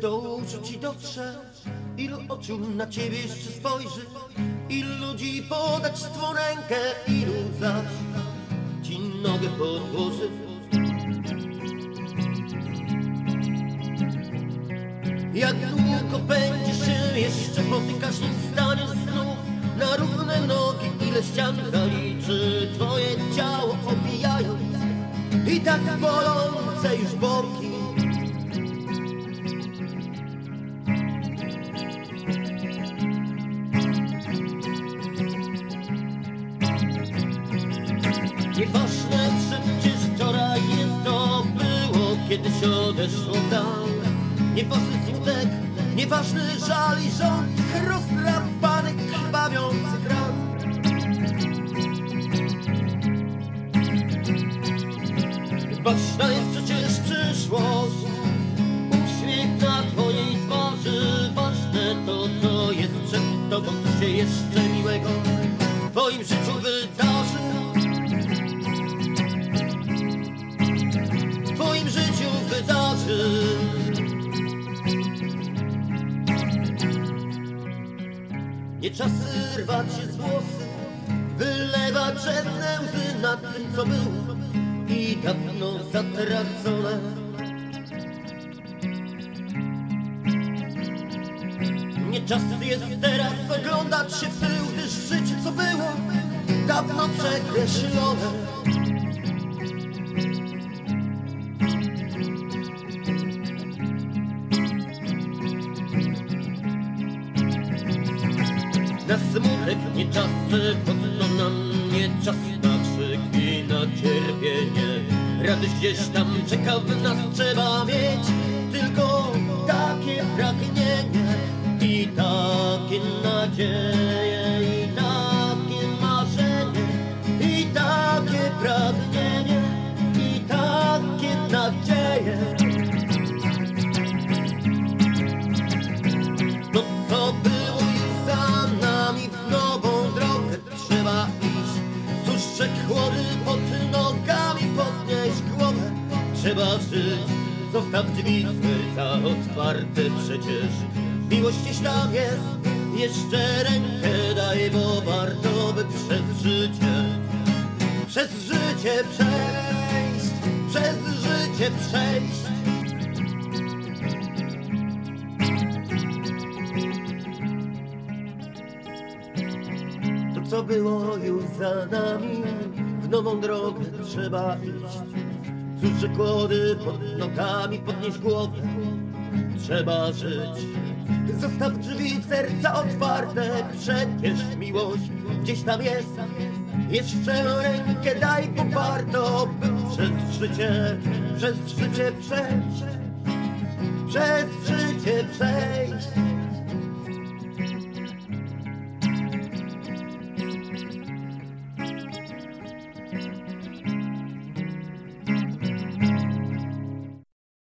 do uszu ci dotrze? Ilu oczu na ciebie jeszcze spojrzy? Ilu ludzi podać twą rękę? Ilu zaś ci nogę podłoży? Jak długo będziesz się jeszcze potykać, nim staniesz znów na równe nogi? Ile ścian zaliczy twoje ciało obijając i tak bolące już boki? Nieważne przecież wczoraj jest to było, kiedyś odeszło tam. Nieważny smutek, nieważny żal i rząd rozdrapany, krwawiący kran. Ważna jest przecież przyszłość, uśmiech na twojej twarzy. Ważne to, co jest przed tobą, co się jeszcze miłego w twoim życiu wydarzy. Nie czas rwać się z włosy, wylewać żadne łzy nad tym, co było i dawno zatracone. Nie czas jest teraz oglądać się w tył, gdyż życie, co było, dawno przekreślone. Na smutek nie czas, podno nam nie czas na krzyk i na cierpienie. Radość gdzieś tam czeka w nas, trzeba mieć Trzeba żyć, zostaw drzwi serca otwarte przecież. Miłość gdzieś tam jest, jeszcze rękę daj, bo warto by przez życie Przez życie przejść, przez życie przejść. To co było już za nami W nową drogę trzeba iść Cóż, że kłody pod nogami podnieść głowę. Trzeba żyć. Zostaw drzwi serca otwarte. Przecież miłość gdzieś tam jest. Jeszcze rękę daj, bo warto Przez życie, przez życie przejść Przez życie przejść